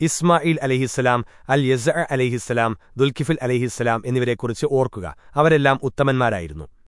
ഇസ്മായിൽ അലഹിസ്സലാം അൽ യസ അലഹിസ്സലാം ദുൽക്കിഫിൽ അലഹിസ്സലാം എന്നിവരെക്കുറിച്ച് ഓർക്കുക. അവരെല്ലാം ഉത്തമന്മാരായിരുന്നു.